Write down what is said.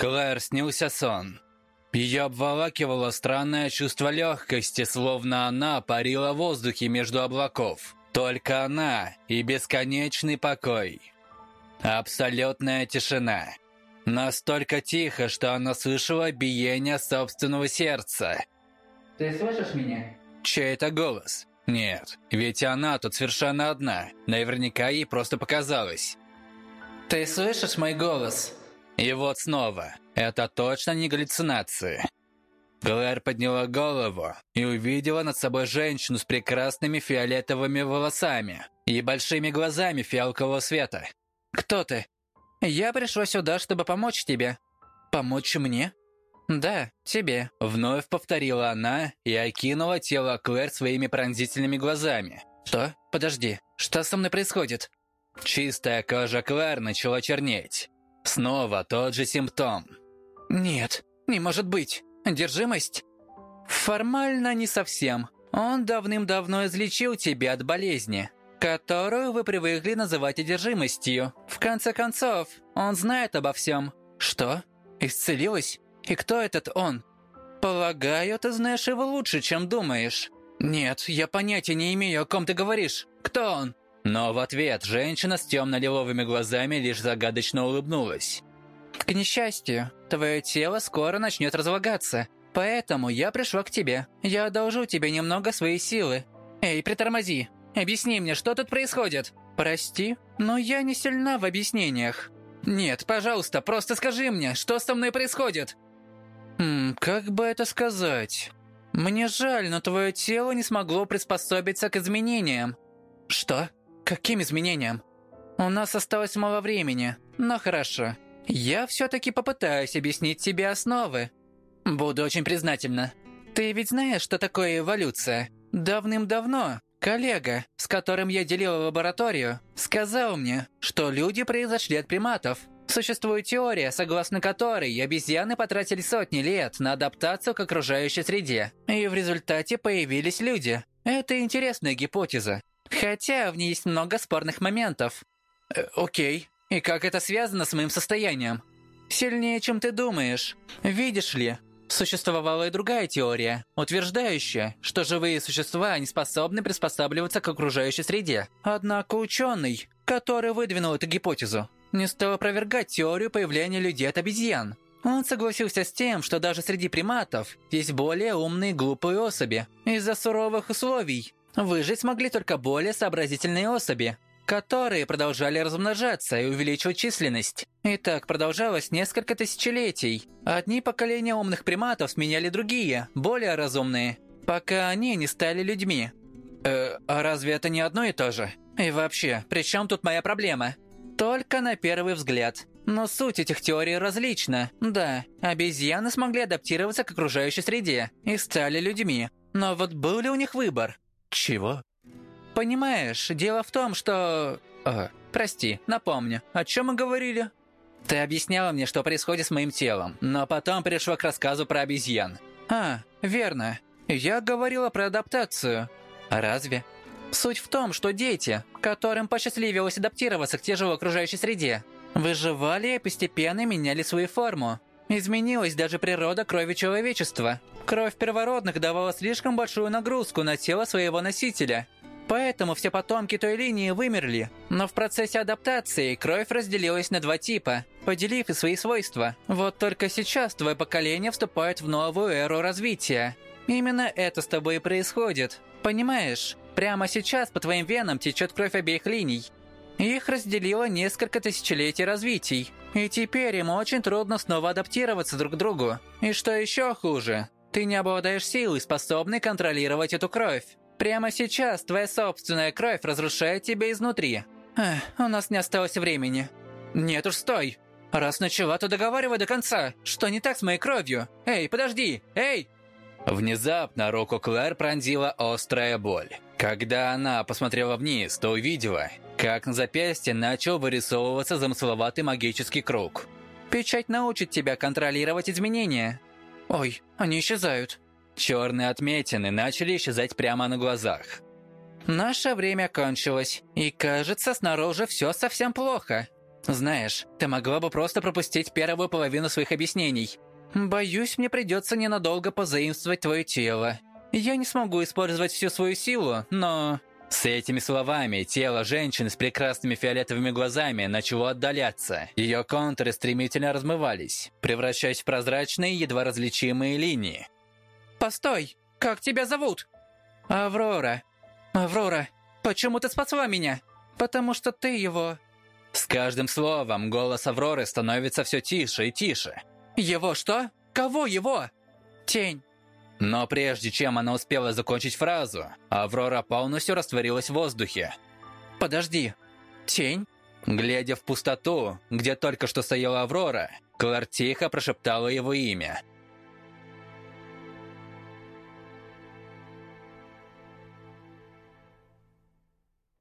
Клэр снился сон. Ее обволакивало странное чувство легкости, словно она парила в воздухе между облаков. Только она и бесконечный покой. Абсолютная тишина. Настолько тихо, что она слышала биение собственного сердца. Ты слышишь меня? Чей это голос? Нет, ведь она тут совершенно одна. Наверняка ей просто показалось. Ты слышишь мой голос? И вот снова. Это точно не галлюцинации. Клэр подняла голову и увидела над собой женщину с прекрасными фиолетовыми волосами и большими глазами фиалкового света. «Кто ты?» «Я пришла сюда, чтобы помочь тебе». «Помочь мне?» «Да, тебе», — вновь повторила она и окинула тело Клэр своими пронзительными глазами. «Что? Подожди, что со мной происходит?» Чистая кожа Клэр начала чернеть. Снова тот же симптом. «Нет, не может быть. Одержимость?» «Формально не совсем. Он давным-давно излечил тебя от болезни, которую вы привыкли называть одержимостью. В конце концов, он знает обо всем». «Что? Исцелилась? И кто этот он?» «Полагаю, ты знаешь его лучше, чем думаешь». «Нет, я понятия не имею, о ком ты говоришь. Кто он?» Но в ответ женщина с темно-лиловыми глазами лишь загадочно улыбнулась. «К несчастью, твое тело скоро начнет разлагаться, поэтому я пришла к тебе. Я одолжу тебе немного своей силы. Эй, притормози. Объясни мне, что тут происходит. Прости, но я не сильна в объяснениях. Нет, пожалуйста, просто скажи мне, что со мной происходит?» «Хм, как бы это сказать? Мне жаль, но твое тело не смогло приспособиться к изменениям». «Что? Каким изменениям?» «У нас осталось мало времени, но хорошо. Я все-таки попытаюсь объяснить тебе основы. Буду очень признательна. Ты ведь знаешь, что такое эволюция? Давным-давно коллега, с которым я делила лабораторию, сказал мне, что люди произошли от приматов. Существует теория, согласно которой обезьяны потратили сотни лет на адаптацию к окружающей среде, и в результате появились люди. Это интересная гипотеза, хотя в ней есть много спорных моментов. Э, окей, и как это связано с моим состоянием? Сильнее, чем ты думаешь. Видишь ли, существовала и другая теория, утверждающая, что живые существа не способны приспосабливаться к окружающей среде. Однако ученый, который выдвинул эту гипотезу, не стал опровергать теорию появления людей от обезьян. Он согласился с тем, что даже среди приматов есть более умные и глупые особи. Из-за суровых условий выжить смогли только более сообразительные особи которые продолжали размножаться и увеличивать численность. И так продолжалось несколько тысячелетий. Одни поколения умных приматов сменяли другие, более разумные, пока они не стали людьми. Э, а разве это не одно и то же? И вообще, при чем тут моя проблема? Только на первый взгляд. Но суть этих теорий различна. Да, обезьяны смогли адаптироваться к окружающей среде и стали людьми. Но вот был ли у них выбор? Чего? Понимаешь, дело в том, что... О, прости, напомню, о чем мы говорили? Ты объясняла мне, что происходит с моим телом, но потом перешла к рассказу про обезьян. А, верно. Я говорила про адаптацию. А разве? Суть в том, что дети, которым посчастливилось адаптироваться к тяжелой окружающей среде, выживали и постепенно меняли свою форму. Изменилась даже природа крови человечества. Кровь первородных давала слишком большую нагрузку на тело своего носителя, Поэтому все потомки той линии вымерли. Но в процессе адаптации кровь разделилась на два типа, поделив и свои свойства. Вот только сейчас твое поколение вступает в новую эру развития. Именно это с тобой и происходит. Понимаешь? Прямо сейчас по твоим венам течет кровь обеих линий. Их разделило несколько тысячелетий развитий. И теперь им очень трудно снова адаптироваться друг к другу. И что еще хуже, ты не обладаешь силой, способной контролировать эту кровь. Прямо сейчас твоя собственная кровь разрушает тебя изнутри. Эх, у нас не осталось времени. Нет уж, стой. Раз начала, то договаривай до конца. Что не так с моей кровью? Эй, подожди! Эй! Внезапно руку Клэр пронзила острая боль. Когда она посмотрела вниз, то увидела, как на запястье начал вырисовываться замысловатый магический круг. «Печать научит тебя контролировать изменения». «Ой, они исчезают». Черные отметины начали исчезать прямо на глазах. «Наше время кончилось, и кажется, снаружи все совсем плохо. Знаешь, ты могла бы просто пропустить первую половину своих объяснений. Боюсь, мне придется ненадолго позаимствовать твое тело. Я не смогу использовать всю свою силу, но... С этими словами тело женщины с прекрасными фиолетовыми глазами начало отдаляться. Ее контуры стремительно размывались, превращаясь в прозрачные, едва различимые линии. «Постой! Как тебя зовут?» «Аврора. Аврора, почему ты спасла меня? Потому что ты его...» С каждым словом голос Авроры становится все тише и тише. «Его что? Кого его?» «Тень. Но прежде чем она успела закончить фразу, Аврора полностью растворилась в воздухе. «Подожди. Тень?» Глядя в пустоту, где только что стояла Аврора, Клар тихо прошептала его имя –